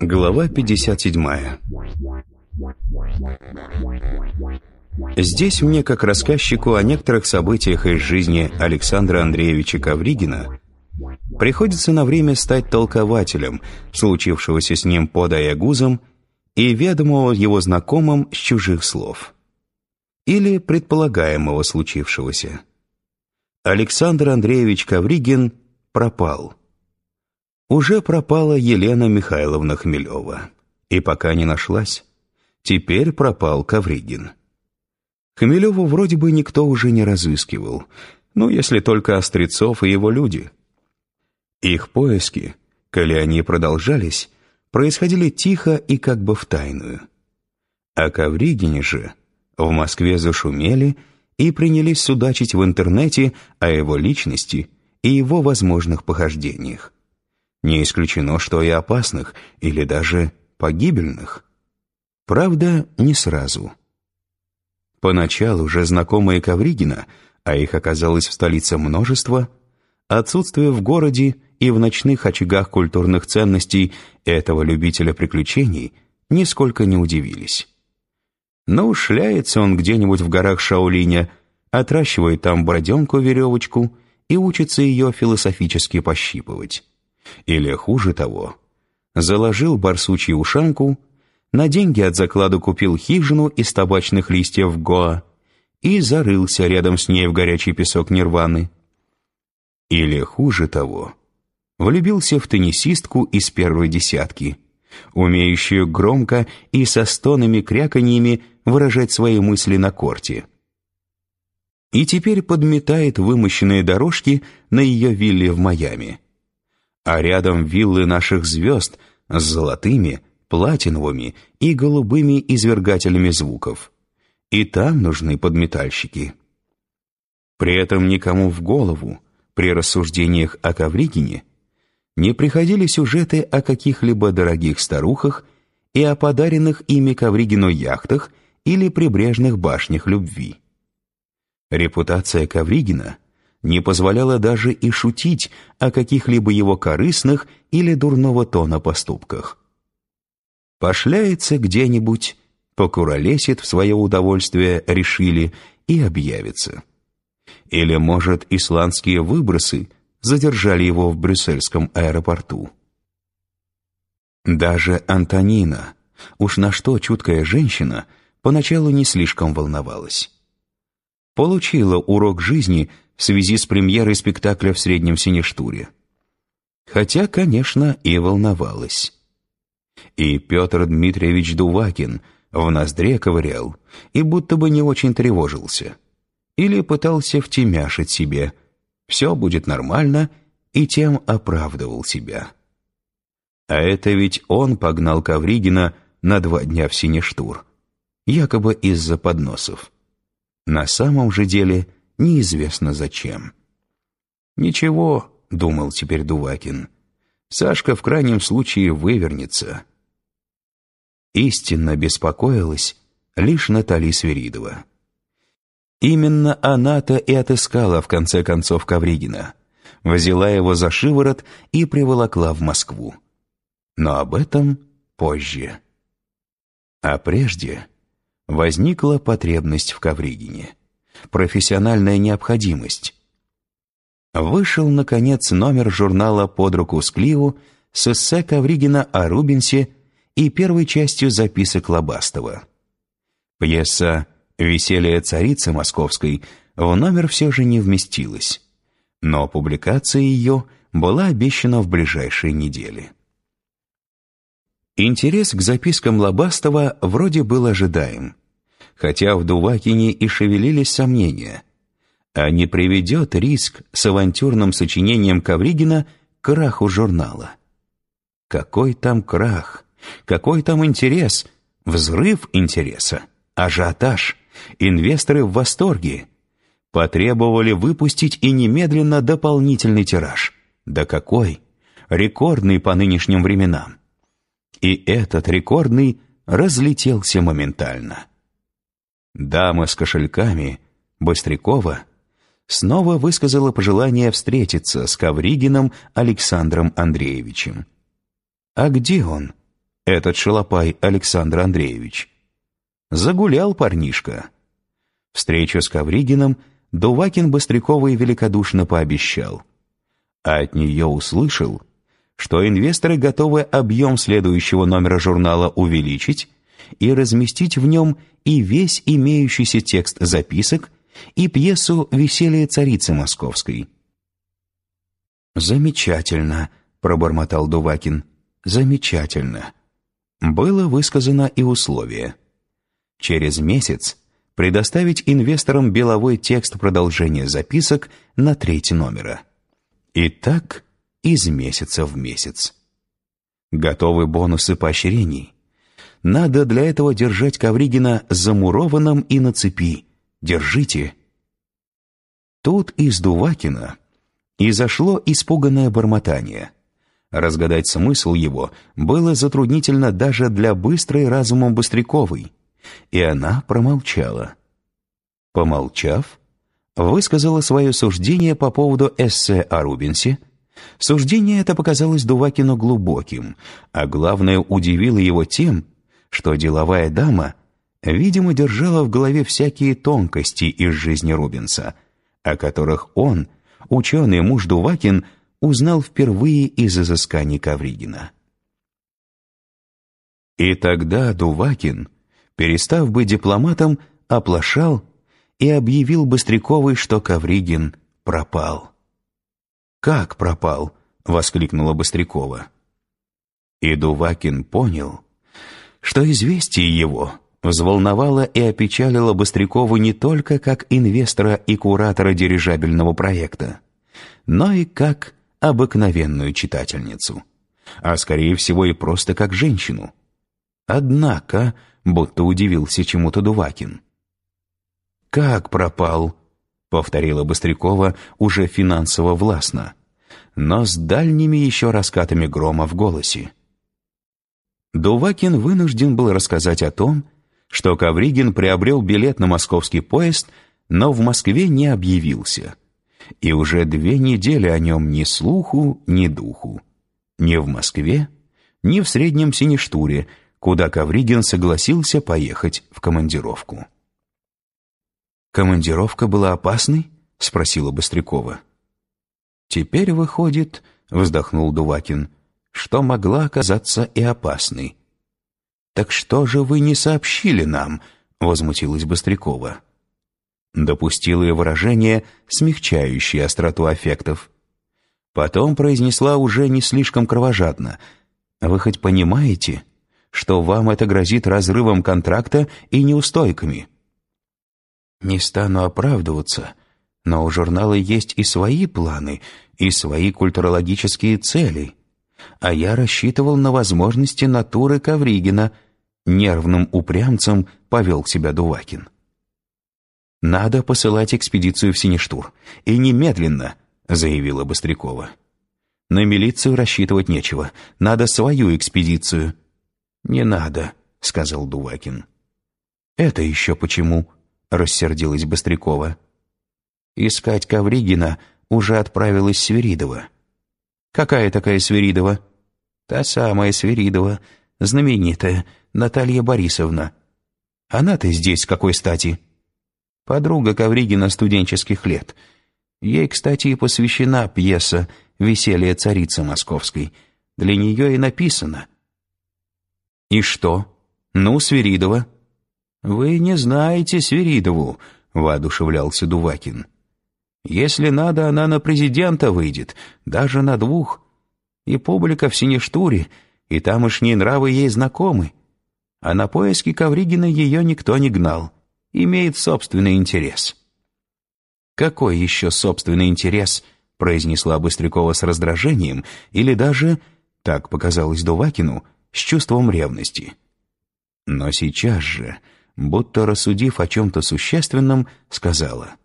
Глава 57 Здесь мне, как рассказчику о некоторых событиях из жизни Александра Андреевича Ковригина, приходится на время стать толкователем случившегося с ним под Аягузом и ведомого его знакомым с чужих слов. Или предполагаемого случившегося. Александр Андреевич Ковригин пропал. Уже пропала Елена Михайловна Хмелева. И пока не нашлась, теперь пропал Ковригин. Хмелеву вроде бы никто уже не разыскивал, ну, если только Острецов и его люди. Их поиски, коли они продолжались, происходили тихо и как бы в тайную. А Ковригине же в Москве зашумели и принялись судачить в интернете о его личности и его возможных похождениях. Не исключено, что и опасных, или даже погибельных. Правда, не сразу. Поначалу же знакомые Ковригина, а их оказалось в столице множество, отсутствие в городе и в ночных очагах культурных ценностей этого любителя приключений нисколько не удивились. Но ушляется он где-нибудь в горах Шаолиня, отращивает там броденку-веревочку и учится ее философически пощипывать. Или хуже того, заложил барсучью ушанку, на деньги от заклада купил хижину из табачных листьев Гоа и зарылся рядом с ней в горячий песок Нирваны. Или хуже того, влюбился в теннисистку из первой десятки, умеющую громко и со стонами кряканьями выражать свои мысли на корте. И теперь подметает вымощенные дорожки на ее вилле в Майами. А рядом виллы наших звезд с золотыми, платиновыми и голубыми извергателями звуков. И там нужны подметальщики. При этом никому в голову, при рассуждениях о Ковригине, не приходили сюжеты о каких-либо дорогих старухах и о подаренных ими Ковригину яхтах или прибрежных башнях любви. Репутация Ковригина не позволяла даже и шутить о каких-либо его корыстных или дурного тона поступках. Пошляется где-нибудь, покуролесит в свое удовольствие, решили, и объявится. Или, может, исландские выбросы задержали его в брюссельском аэропорту. Даже Антонина, уж на что чуткая женщина, поначалу не слишком волновалась. Получила урок жизни в связи с премьерой спектакля в Среднем Синештуре. Хотя, конечно, и волновалась. И Петр Дмитриевич Дувакин в ноздре ковырял и будто бы не очень тревожился. Или пытался втемяшить себе – все будет нормально, и тем оправдывал себя. А это ведь он погнал Ковригина на два дня в Синештур, якобы из-за подносов. На самом же деле неизвестно зачем. «Ничего», — думал теперь Дувакин, — «Сашка в крайнем случае вывернется». Истинно беспокоилась лишь Наталья Свиридова. Именно она-то и отыскала в конце концов Ковригина, взяла его за шиворот и приволокла в Москву. Но об этом позже. А прежде возникла потребность в Ковригине, профессиональная необходимость. Вышел, наконец, номер журнала «Под руку с Кливу» с эссе Ковригина о Рубинсе и первой частью записок Лобастова. Пьеса Веселье царицы московской в номер все же не вместилось, но публикация ее была обещана в ближайшие недели. Интерес к запискам Лобастова вроде был ожидаем, хотя в Дувакине и шевелились сомнения, а не приведет риск с авантюрным сочинением Ковригина к краху журнала. Какой там крах, какой там интерес, взрыв интереса, ажиотаж — Инвесторы в восторге. Потребовали выпустить и немедленно дополнительный тираж. Да какой? Рекордный по нынешним временам. И этот рекордный разлетелся моментально. Дама с кошельками, Быстрякова, снова высказала пожелание встретиться с Ковригиным Александром Андреевичем. А где он, этот шалопай Александр Андреевич? Загулял парнишка. Встречу с Ковригиным Дувакин Быстряковой великодушно пообещал. А от нее услышал, что инвесторы готовы объем следующего номера журнала увеличить и разместить в нем и весь имеющийся текст записок, и пьесу «Веселье царицы московской». «Замечательно», — пробормотал Дувакин. «Замечательно». Было высказано и условие. Через месяц предоставить инвесторам беловой текст продолжения записок на треть номера. И так из месяца в месяц. Готовы бонусы поощрений. Надо для этого держать Ковригина замурованным и на цепи. Держите. Тут из Дувакина и зашло испуганное бормотание. Разгадать смысл его было затруднительно даже для быстрой разумом Быстряковой, и она промолчала. Помолчав, высказала свое суждение по поводу эссе о Рубенсе, Суждение это показалось Дувакину глубоким, а главное удивило его тем, что деловая дама, видимо, держала в голове всякие тонкости из жизни Рубенса, о которых он, ученый муж Дувакин, узнал впервые из изысканий Ковригина. И тогда Дувакин, перестав быть дипломатом, оплошал и объявил Быстряковой, что Ковригин пропал. «Как пропал?» — воскликнула Быстрякова. И Дувакин понял, что известие его взволновало и опечалило Быстрякову не только как инвестора и куратора дирижабельного проекта, но и как обыкновенную читательницу, а скорее всего и просто как женщину. Однако, будто удивился чему-то Дувакин. «Как пропал?» — повторила Быстрякова уже финансово властно, но с дальними еще раскатами грома в голосе. Дувакин вынужден был рассказать о том, что Ковригин приобрел билет на московский поезд, но в Москве не объявился. И уже две недели о нем ни слуху, ни духу. Ни в Москве, ни в Среднем Сиништуре, куда Ковригин согласился поехать в командировку. «Командировка была опасной?» — спросила Быстрякова. «Теперь выходит, — вздохнул Дувакин, — что могла оказаться и опасной». «Так что же вы не сообщили нам?» — возмутилась Быстрякова. Допустила и выражение, смягчающее остроту аффектов. Потом произнесла уже не слишком кровожадно. «Вы хоть понимаете, что вам это грозит разрывом контракта и неустойками?» Не стану оправдываться, но у журнала есть и свои планы, и свои культурологические цели. А я рассчитывал на возможности натуры Ковригина. Нервным упрямцем повел себя Дувакин. «Надо посылать экспедицию в Сиништур. И немедленно», — заявила Быстрякова. «На милицию рассчитывать нечего. Надо свою экспедицию». «Не надо», — сказал Дувакин. «Это еще почему?» — рассердилась Быстрякова. «Искать Ковригина уже отправилась Свиридова». «Какая такая Свиридова?» «Та самая Свиридова, знаменитая, Наталья Борисовна». «Она-то здесь какой стати?» «Подруга Ковригина студенческих лет. Ей, кстати, и посвящена пьеса «Веселье царицы московской». Для нее и написано». «И что? Ну, Свиридова?» «Вы не знаете Свиридову», — воодушевлялся Дувакин. «Если надо, она на президента выйдет, даже на двух. И публика в Синештуре, и тамошние нравы ей знакомы. А на поиски Ковригина ее никто не гнал. Имеет собственный интерес». «Какой еще собственный интерес?» — произнесла Быстрякова с раздражением, или даже, так показалось Дувакину, с чувством ревности. Но сейчас же будто рассудив о чем-то существенном, сказала.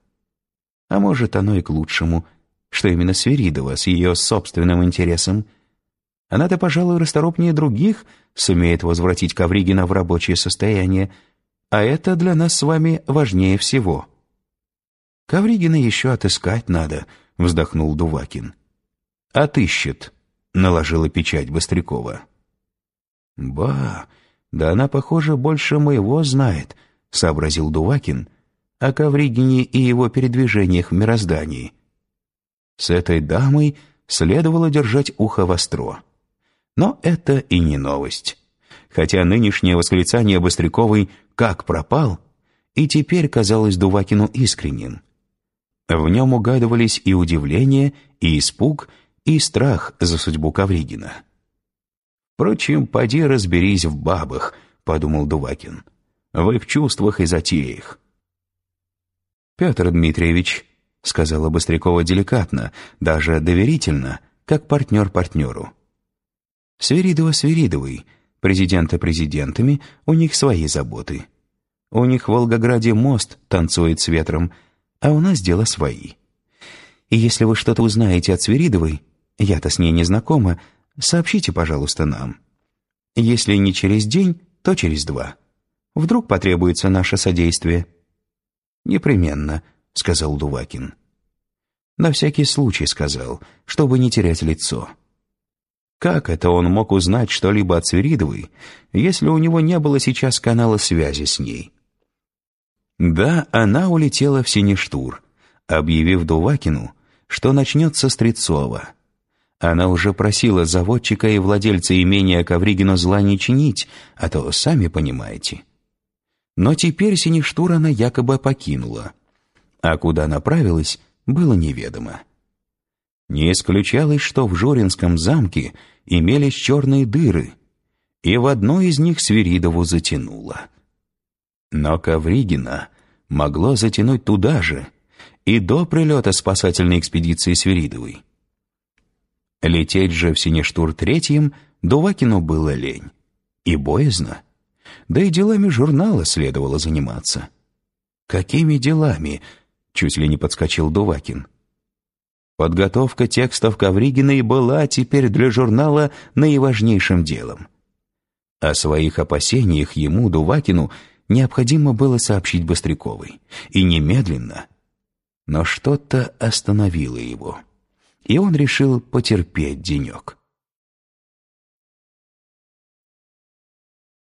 А может, оно и к лучшему, что именно Сверидова с ее собственным интересом. Она-то, пожалуй, расторопнее других сумеет возвратить Ковригина в рабочее состояние, а это для нас с вами важнее всего». «Ковригина еще отыскать надо», — вздохнул Дувакин. «Отыщет», — наложила печать Быстрякова. «Ба, да она, похоже, больше моего знает», — сообразил Дувакин, о Ковригине и его передвижениях в мироздании. С этой дамой следовало держать ухо востро. Но это и не новость. Хотя нынешнее восклицание Быстряковой «как пропал» и теперь казалось Дувакину искренним. В нем угадывались и удивление, и испуг, и страх за судьбу Ковригина. «Впрочем, поди разберись в бабах», — подумал Дувакин, — «в их чувствах и затеях». «Петр Дмитриевич», — сказала Быстрякова деликатно, даже доверительно, как партнер партнеру. «Свиридова Свиридовой, президента президентами, у них свои заботы. У них в Волгограде мост танцует с ветром, а у нас дела свои. И если вы что-то узнаете от Свиридовой, я-то с ней не знакома, сообщите, пожалуйста, нам. Если не через день, то через два. Вдруг потребуется наше содействие». «Непременно», — сказал Дувакин. На всякий случай сказал, чтобы не терять лицо. Как это он мог узнать что-либо от Свиридовой, если у него не было сейчас канала связи с ней? Да, она улетела в Сиништур, объявив Дувакину, что начнется с Стрельцова. Она уже просила заводчика и владельца имения Ковригину зла не чинить, а то сами понимаете. Но теперь Сиништур она якобы покинула. А куда направилась, было неведомо. Не исключалось, что в Жоринском замке имелись черные дыры, и в одной из них Свиридову затянуло. Но Ковригина могло затянуть туда же, и до прилета спасательной экспедиции Свиридовой. Лететь же в Синештур третьим Дувакину было лень. И боязно. Да и делами журнала следовало заниматься. «Какими делами?» — чуть ли не подскочил Дувакин. Подготовка текстов Ковригиной была теперь для журнала наиважнейшим делом. О своих опасениях ему, Дувакину, необходимо было сообщить Быстряковой. И немедленно. Но что-то остановило его. И он решил потерпеть денек.